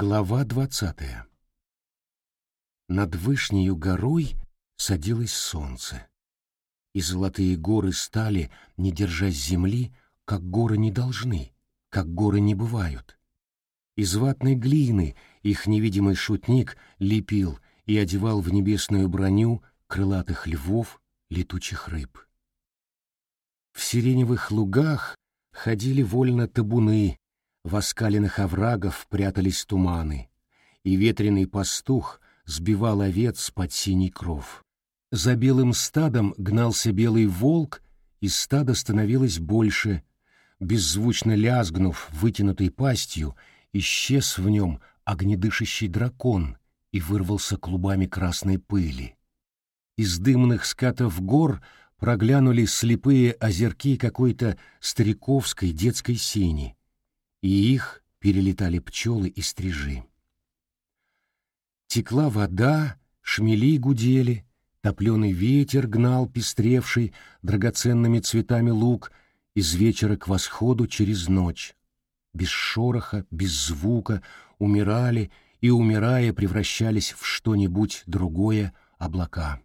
Глава двадцатая Над вышнею горой садилось солнце, и золотые горы стали, не держась земли, как горы не должны, как горы не бывают. Из ватной глины их невидимый шутник лепил и одевал в небесную броню крылатых львов, летучих рыб. В сиреневых лугах ходили вольно табуны, в оскаленных оврагах прятались туманы, и ветреный пастух сбивал овец под синий кров. За белым стадом гнался белый волк, и стадо становилось больше. Беззвучно лязгнув вытянутой пастью, исчез в нем огнедышащий дракон и вырвался клубами красной пыли. Из дымных скатов гор проглянули слепые озерки какой-то стариковской детской сени — и их перелетали пчелы и стрижи. Текла вода, шмели гудели, топленый ветер гнал пестревший драгоценными цветами лук из вечера к восходу через ночь. Без шороха, без звука умирали и, умирая, превращались в что-нибудь другое облака.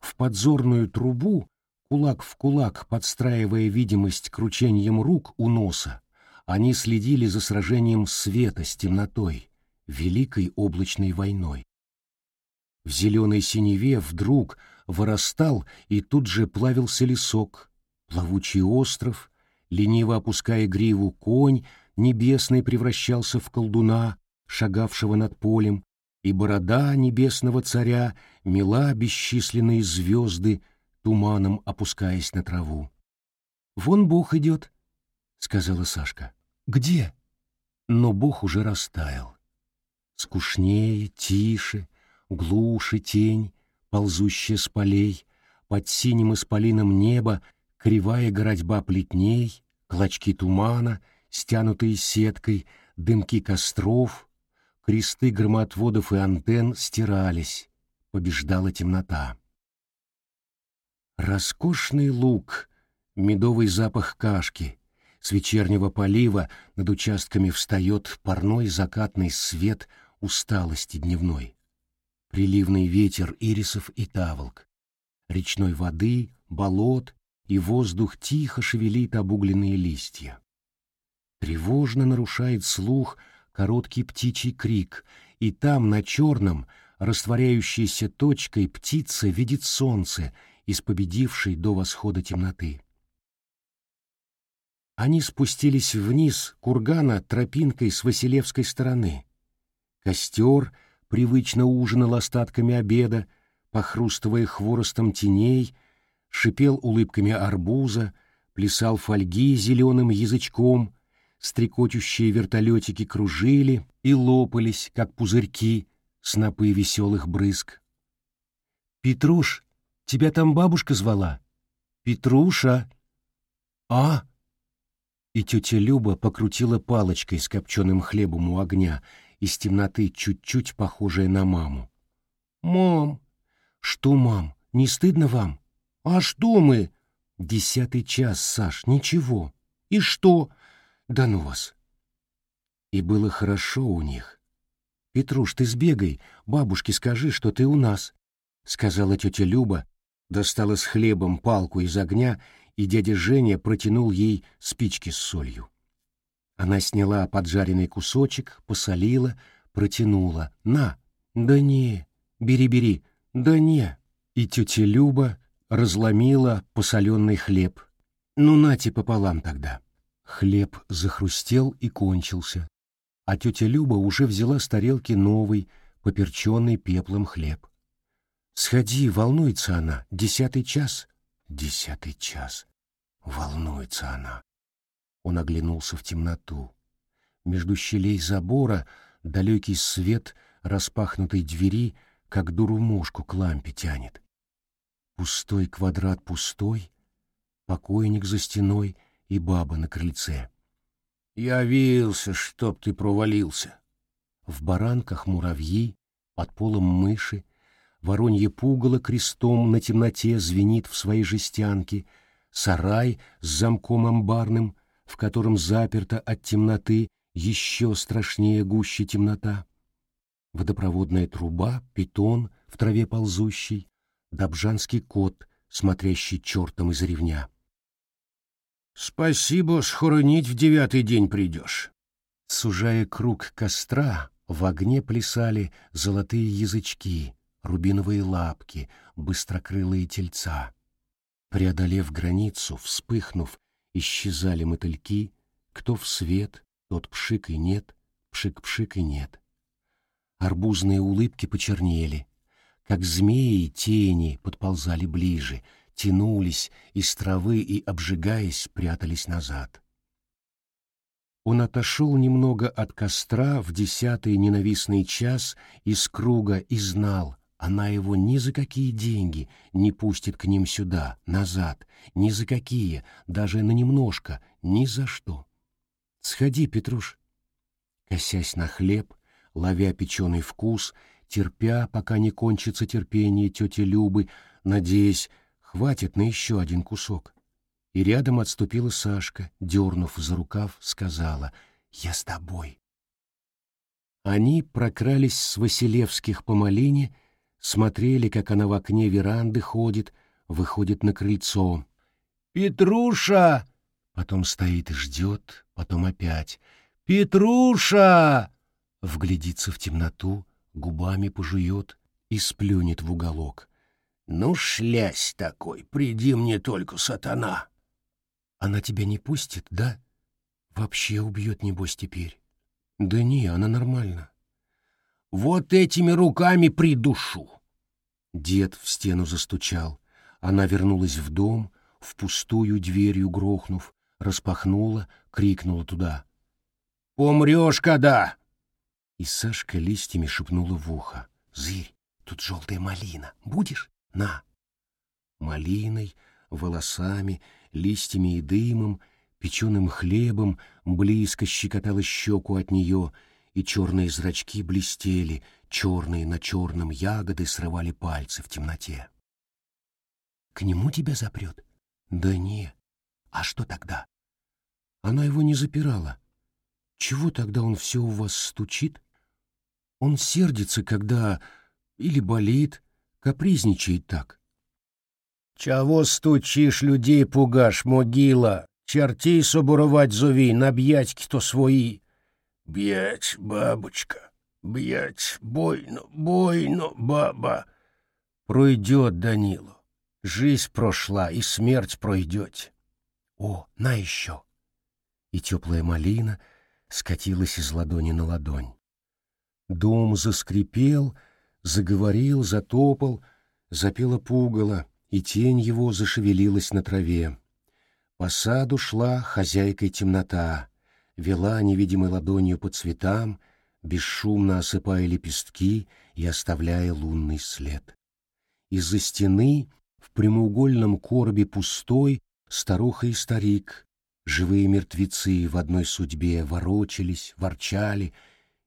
В подзорную трубу, кулак в кулак подстраивая видимость кручением рук у носа, они следили за сражением света с темнотой, великой облачной войной. В зеленой синеве вдруг вырастал и тут же плавился лесок, плавучий остров, лениво опуская гриву конь, небесный превращался в колдуна, шагавшего над полем, и борода небесного царя мела бесчисленные звезды, туманом опускаясь на траву. «Вон Бог идет», сказала Сашка. Где? Но Бог уже растаял. Скучнее, тише, глуше тень, ползущая с полей, под синим исполином неба кривая городьба плетней, клочки тумана, стянутые сеткой, дымки костров, кресты громотводов и антенн стирались, побеждала темнота. Роскошный луг, медовый запах кашки, с вечернего полива над участками встает парной закатный свет усталости дневной. Приливный ветер ирисов и таволк. Речной воды, болот и воздух тихо шевелит обугленные листья. Тревожно нарушает слух короткий птичий крик, и там, на черном, растворяющейся точкой, птица видит солнце из победившей до восхода темноты. Они спустились вниз кургана тропинкой с Василевской стороны. Костер привычно ужинал остатками обеда, похрустывая хворостом теней, шипел улыбками арбуза, плясал фольги зеленым язычком, стрекочущие вертолетики кружили и лопались, как пузырьки, снопы веселых брызг. «Петруш, тебя там бабушка звала?» «Петруша!» «А!» И тетя Люба покрутила палочкой с копченым хлебом у огня, из темноты чуть-чуть похожая на маму. «Мам!» «Что, мам, не стыдно вам?» «А что мы?» «Десятый час, Саш, ничего». «И что?» «Да ну вас!» И было хорошо у них. «Петруш, ты сбегай, бабушке скажи, что ты у нас», — сказала тетя Люба, достала с хлебом палку из огня и дядя Женя протянул ей спички с солью. Она сняла поджаренный кусочек, посолила, протянула. «На!» «Да не! Бери-бери!» «Да не!» И тетя Люба разломила посоленный хлеб. «Ну, нате пополам тогда!» Хлеб захрустел и кончился, а тетя Люба уже взяла с тарелки новый, поперченный пеплом хлеб. «Сходи, волнуется она, десятый час!» Десятый час. Волнуется она. Он оглянулся в темноту. Между щелей забора далекий свет распахнутой двери, как дуру мушку к лампе тянет. Пустой квадрат пустой, покойник за стеной и баба на крыльце. «Явился, чтоб ты провалился!» В баранках муравьи, под полом мыши, воронье пугало крестом на темноте звенит в своей жестянке, сарай с замком амбарным, в котором заперто от темноты еще страшнее гуще темнота. Водопроводная труба, питон в траве ползущий, добжанский кот, смотрящий чертом из ревня. «Спасибо, схоронить в девятый день придешь». Сужая круг костра, в огне плясали золотые язычки, рубиновые лапки, быстрокрылые тельца. Преодолев границу, вспыхнув, исчезали мотыльки, кто в свет, тот пшик и нет, пшик-пшик и нет. Арбузные улыбки почернели, как змеи тени подползали ближе, тянулись из травы и, обжигаясь, прятались назад. Он отошел немного от костра в десятый ненавистный час из круга и знал, она его ни за какие деньги не пустит к ним сюда, назад, ни за какие, даже на немножко, ни за что. Сходи, Петруш. Косясь на хлеб, ловя печеный вкус, терпя, пока не кончится терпение тети Любы, надеясь, хватит на еще один кусок и рядом отступила Сашка, дернув за рукав, сказала «Я с тобой». Они прокрались с Василевских по малине, смотрели, как она в окне веранды ходит, выходит на крыльцо. «Петруша!» Потом стоит и ждет, потом опять. «Петруша!» Вглядится в темноту, губами пожует и сплюнет в уголок. «Ну, шлясь такой, приди мне только, сатана!» Она тебя не пустит, да? Вообще убьет, небось, теперь. Да не, она нормальна. Вот этими руками придушу. Дед в стену застучал. Она вернулась в дом, в пустую дверью грохнув, распахнула, крикнула туда. «Помрешь, когда?» И Сашка листьями шепнула в ухо. «Зырь, тут желтая малина. Будешь? На!» Малиной, волосами, листьями и дымом, печеным хлебом близко щекотала щеку от нее, и черные зрачки блестели, черные на черном ягоды срывали пальцы в темноте. «К нему тебя запрет?» «Да не. А что тогда?» Она его не запирала. Чего тогда он все у вас стучит? Он сердится, когда или болит, капризничает так. Чего стучиш людей пугаш, могила? Чертей соборувать зови, наб'ять кто свои. Б'ять, бабочка, б'ять, бойно, бойно, баба. Пройдет, Данило. Жизнь прошла, и смерть пройдет. О, на еще. И теплая малина скатилась из ладони на ладонь. Дом заскрипел, заговорил, затопал, запела пугало — и тень его зашевелилась на траве. По саду шла хозяйкой темнота, вела невидимой ладонью по цветам, бесшумно осыпая лепестки и оставляя лунный след. Из-за стены в прямоугольном коробе пустой старуха и старик, живые мертвецы в одной судьбе ворочались, ворчали,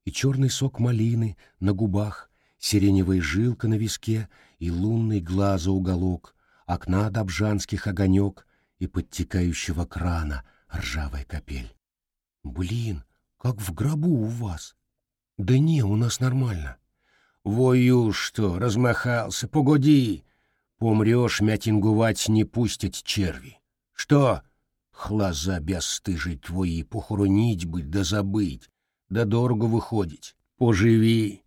и черный сок малины на губах, сиреневая жилка на виске и лунный глаза уголок, окна добжанских огонек и подтекающего крана ржавая капель. Блин, как в гробу у вас. Да не, у нас нормально. Вою что, размахался, погоди. Помрешь, мятингувать не пустят черви. Что? Хлаза бесстыжий твои, похоронить быть да забыть, да дорого выходить. Поживи.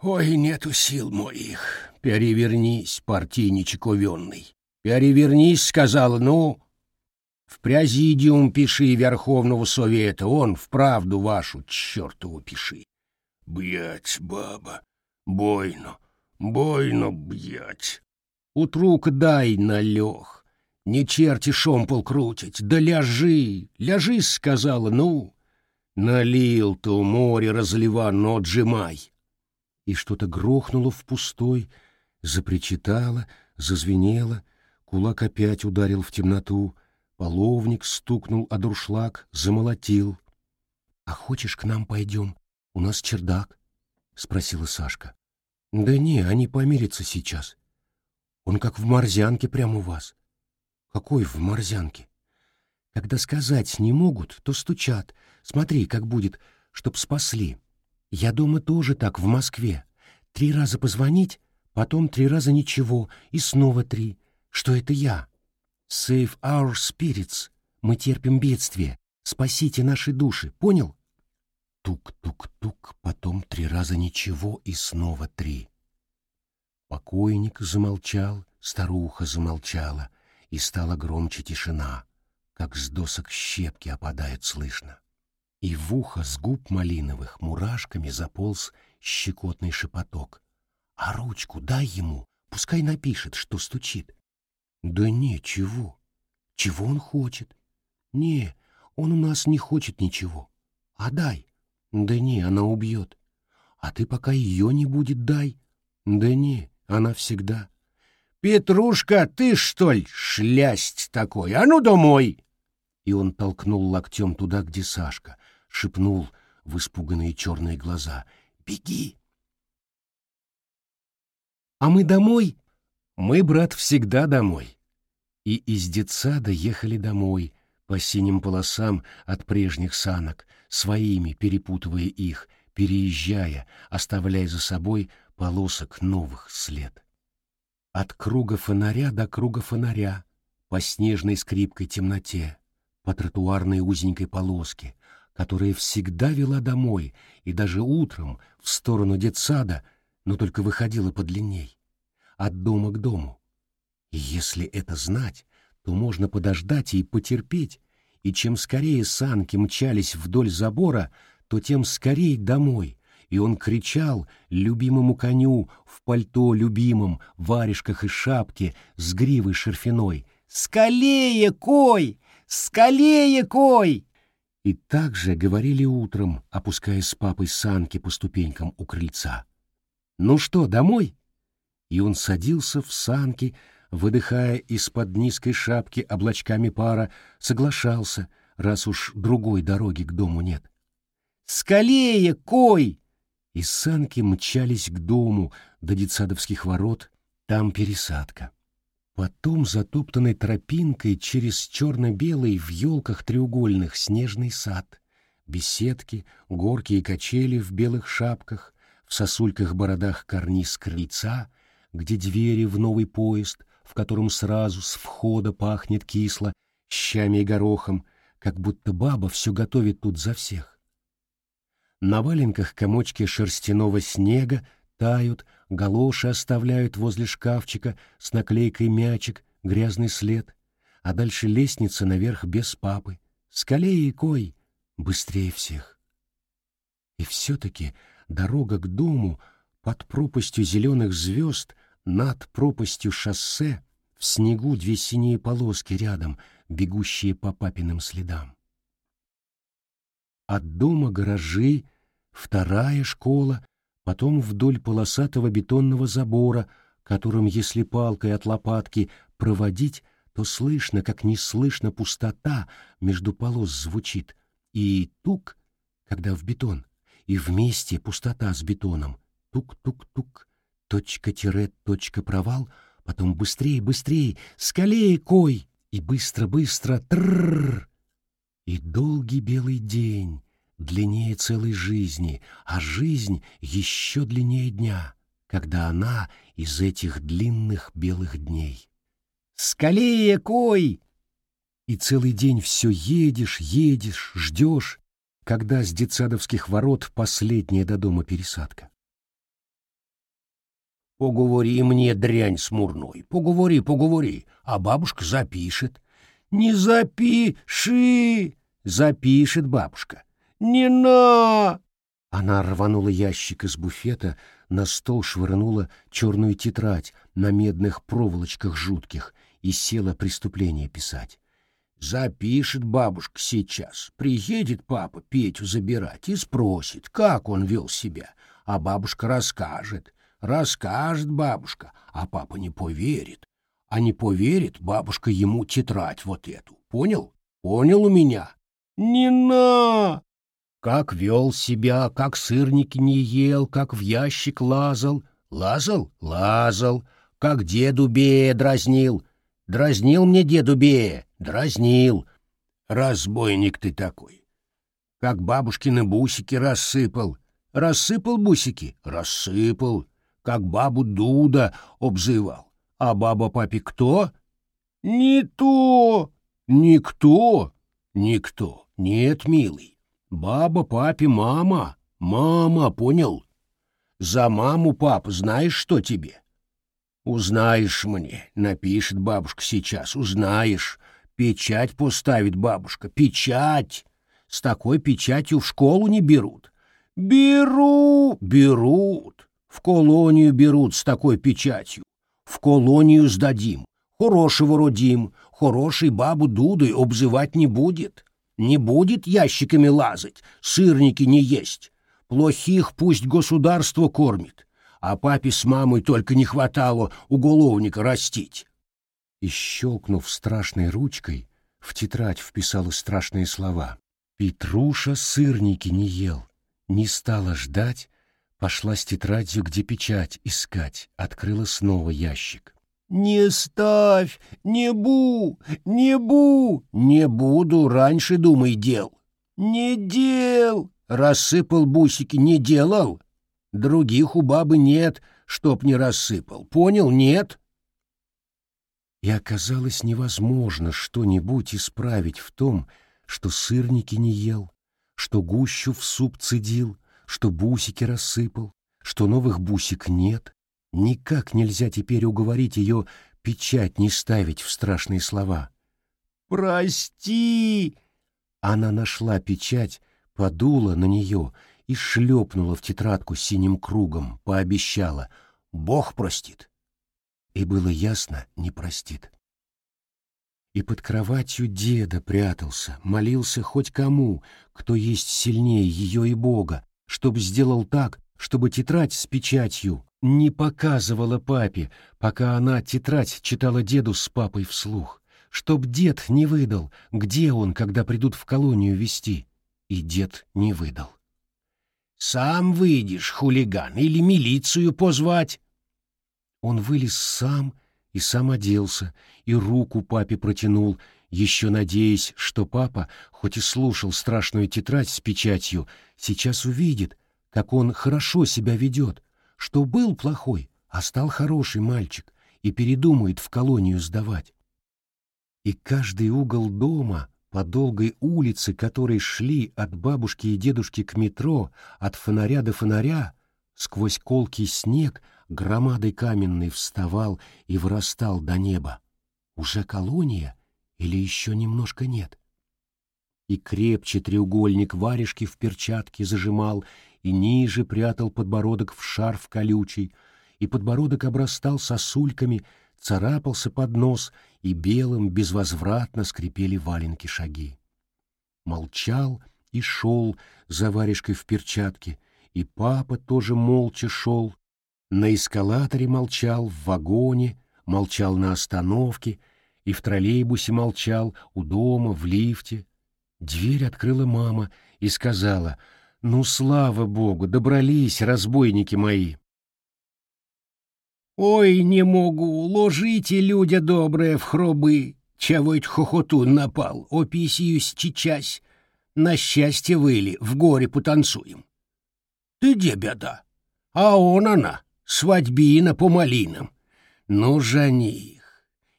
Ой, нету сил моих. Перевернись, партийничек увенный. Перевернись, сказал, ну. В президиум пиши Верховного Совета, он в правду вашу чертову пиши. Бьять, баба, бойно, бойно бьять. Утрук дай налег, не черти шомпол крутить, да ляжи, ляжи, сказала, ну. Налил-то море разлива, но отжимай и что-то грохнуло в пустой, запричитало, зазвенело, кулак опять ударил в темноту, половник стукнул о дуршлаг, замолотил. — А хочешь, к нам пойдем? У нас чердак, — спросила Сашка. — Да не, они помирятся сейчас. Он как в морзянке прямо у вас. — Какой в морзянке? Когда сказать не могут, то стучат. Смотри, как будет, чтоб спасли. Я дома тоже так, в Москве. Три раза позвонить, потом три раза ничего, и снова три. Что это я? Save our spirits. Мы терпим бедствие. Спасите наши души, понял? Тук-тук-тук, потом три раза ничего и снова три. Покойник замолчал, старуха замолчала, и стала громче тишина, как с досок щепки опадает слышно. И в ухо с губ малиновых мурашками заполз щекотный шепоток. «А ручку дай ему, пускай напишет, что стучит». «Да не, чего? Чего он хочет?» «Не, он у нас не хочет ничего. А дай». «Да не, она убьет». «А ты пока ее не будет дай». «Да не, она всегда». «Петрушка, ты что ли, шлясть такой? А ну домой!» И он толкнул локтем туда, где Сашка, шепнул в испуганные черные глаза. «Беги!» «А мы домой?» «Мы, брат, всегда домой». И из детсада ехали домой, по синим полосам от прежних санок, своими перепутывая их, переезжая, оставляя за собой полосок новых след. От круга фонаря до круга фонаря, по снежной скрипкой темноте, по тротуарной узенькой полоске, которая всегда вела домой и даже утром в сторону детсада, но только выходила подлинней, от дома к дому. И если это знать, то можно подождать и потерпеть, и чем скорее санки мчались вдоль забора, то тем скорее домой, и он кричал любимому коню в пальто любимом, варежках и шапке с гривой шерфяной «Скалее, кой! Скалее, кой!» И также говорили утром, опускаясь с папой санки по ступенькам у крыльца. «Ну что, домой?» И он садился в санки, выдыхая из-под низкой шапки облачками пара, соглашался, раз уж другой дороги к дому нет. «Скалее, кой!» и санки мчались к дому до детсадовских ворот, там пересадка. Потом затоптанной тропинкой через черно-белый в елках треугольных снежный сад, беседки, горки и качели в белых шапках, в сосульках-бородах карниз крыльца, где двери в новый поезд, в котором сразу с входа пахнет кисло, щами и горохом, как будто баба все готовит тут за всех. На валенках комочки шерстяного снега тают, галоши оставляют возле шкафчика с наклейкой мячик, грязный след, а дальше лестница наверх без папы. Скалее и кой, быстрее всех. И все-таки дорога к дому под пропастью зеленых звезд, над пропастью шоссе, в снегу две синие полоски рядом, бегущие по папиным следам. От дома гаражи, вторая школа, потом вдоль полосатого бетонного забора, которым, если палкой от лопатки проводить, то слышно, как не слышно пустота между полос звучит, и тук, когда в бетон, и вместе пустота с бетоном, тук-тук-тук, точка-тире, точка провал, потом быстрее, быстрее, скалее кой, и быстро-быстро трррр, и долгий белый день, длиннее целой жизни, а жизнь еще длиннее дня, когда она из этих длинных белых дней. «Скалее, кой!» И целый день все едешь, едешь, ждешь, когда с детсадовских ворот последняя до дома пересадка. «Поговори мне, дрянь смурной, поговори, поговори, а бабушка запишет». «Не запиши!» «Запишет бабушка. «Не на!» Она рванула ящик из буфета, на стол швырнула черную тетрадь на медных проволочках жутких и села преступление писать. Запишет бабушка сейчас. Приедет папа Петю забирать и спросит, как он вел себя. А бабушка расскажет. Расскажет бабушка, а папа не поверит. А не поверит, бабушка ему тетрадь вот эту. Понял? Понял у меня? Не на! Как вел себя, как сырники не ел, как в ящик лазал. Лазал? Лазал. Как деду Бея дразнил. Дразнил мне деду Бея. Дразнил. Разбойник ты такой. как бабушкины бусики рассыпал. Рассыпал бусики? Рассыпал. Как бабу Дуда обзывал. А баба папе кто? Не то. Никто. Никто. Нет, милый. Баба папе мама. Мама, понял? За маму, пап, знаешь, что тебе? Узнаешь мне, напишет бабушка сейчас, узнаешь. Печать поставит бабушка, печать. С такой печатью в школу не берут. Беру, берут. В колонию берут с такой печатью. В колонию сдадим. Хорошего родим, хороший бабу Дудой обзывать не будет. Не будет ящиками лазать, сырники не есть. Плохих пусть государство кормит, а папе с мамой только не хватало уголовника растить. И, щелкнув страшной ручкой, в тетрадь вписала страшные слова. Петруша сырники не ел, не стала ждать, пошла с тетрадью, где печать искать, открыла снова ящик. «Не ставь! Не бу! Не бу! Не буду, раньше, думай, дел!» «Не дел!» Рассыпал бусики, не делал. Других у бабы нет, чтоб не рассыпал. Понял, нет? И оказалось невозможно что-нибудь исправить в том, что сырники не ел, что гущу в суп цедил, что бусики рассыпал, что новых бусик нет. Никак нельзя теперь уговорить ее печать не ставить в страшные слова. «Прости!» Она нашла печать, подула на нее и шлепнула в тетрадку синим кругом, пообещала «Бог простит». И было ясно, не простит. И под кроватью деда прятался, молился хоть кому, кто есть сильнее ее и Бога, чтоб сделал так, чтобы тетрадь с печатью не показывала папе, пока она тетрадь читала деду с папой вслух, чтоб дед не выдал, где он, когда придут в колонию вести и дед не выдал. «Сам выйдешь, хулиган, или милицию позвать?» Он вылез сам и сам оделся, и руку папе протянул, еще надеясь, что папа, хоть и слушал страшную тетрадь с печатью, сейчас увидит, как он хорошо себя ведет, что был плохой, а стал хороший мальчик и передумает в колонию сдавать. И каждый угол дома — по долгой улице, которой шли от бабушки и дедушки к метро, от фонаря до фонаря, сквозь колкий снег громадой каменной вставал и вырастал до неба. Уже колония или еще немножко нет? И крепче треугольник варежки в перчатке зажимал, и ниже прятал подбородок в шарф колючий, и подбородок обрастал сосульками, царапался под нос, и белым безвозвратно скрипели валенки шаги. Молчал и шел за варежкой в перчатке, и папа тоже молча шел. На эскалаторе молчал, в вагоне, молчал на остановке, и в троллейбусе молчал, у дома, в лифте. Дверь открыла мама и сказала, «Ну, слава богу, добрались, разбойники мои!» Ой, не могу, ложите, людя добрые, в хробы. Это хохотун напал, описюсь чичась. На счастье выли, в горе потанцуем. Ты где беда? А он она, свадьбина по малинам. Ну, жених.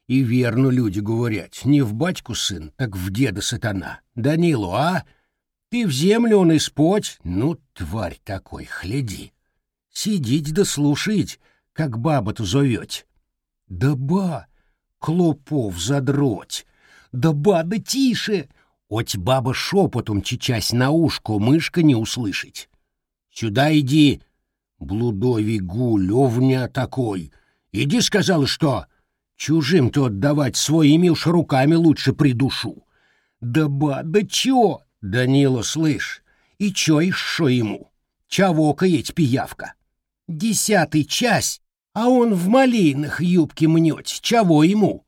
И верно люди говорят, не в батьку сын, так в деда сатана. Данилу, а? Ты в землю он испочь? Ну, тварь такой, хляди. Сидеть да слушать, как баба-то зовете. Да ба, клопов задроть. Да ба, да тише. Оть баба шепотом чечась на ушко мышка не услышать. Сюда иди, блудовий гуль, овня такой. Иди, сказал, что чужим-то отдавать своими уж руками лучше придушу. Да ба, да чё? Данила, слышь, и чё еще ему? Чавокаеть пиявка. Десятый час а он в малинах юбки мнет, чего ему?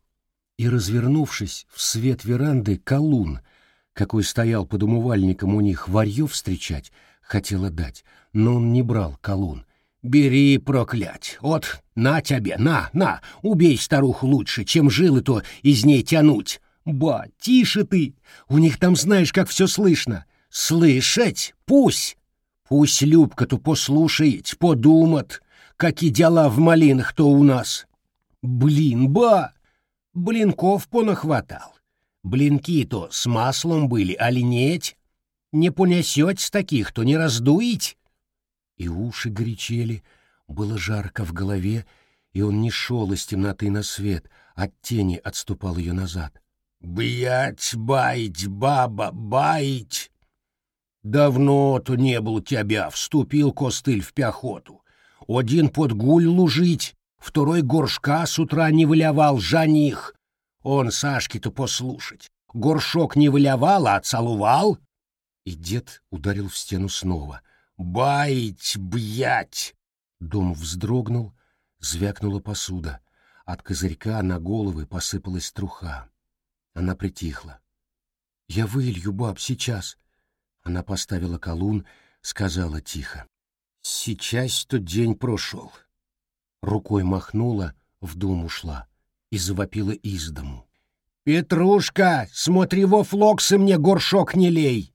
И, развернувшись в свет веранды, колун, какой стоял под умывальником у них варьё встречать, хотела дать, но он не брал колун. «Бери, проклять! Вот, на тебе, на, на! Убей старуху лучше, чем жилы-то из ней тянуть!» «Ба, тише ты! У них там знаешь, как все слышно! Слышать? Пусть! Пусть Любка-то послушает, подумат, какие дела в малинах-то у нас. Блин, ба! Блинков понахватал. Блинки-то с маслом были, а линеть? Не понесете с таких, то не раздуить. И уши горячели, было жарко в голове, и он не шел из темноты на свет, от тени отступал ее назад. «Бять, баить, баба, баить!» «Давно-то не был тебя, вступил костыль в пехоту. Один под гуль лужить, второй горшка с утра не вылявал, жаних. Он Сашки-то послушать. Горшок не вылявал, а целовал?» И дед ударил в стену снова. «Баить, бьять!» Дом вздрогнул, звякнула посуда. От козырька на головы посыпалась труха. Она притихла. «Я вылью, баб, сейчас!» Она поставила колун, сказала тихо. «Сейчас тот день прошел». Рукой махнула, в дом ушла и завопила из дому. «Петрушка, смотри во флоксы мне горшок не лей!»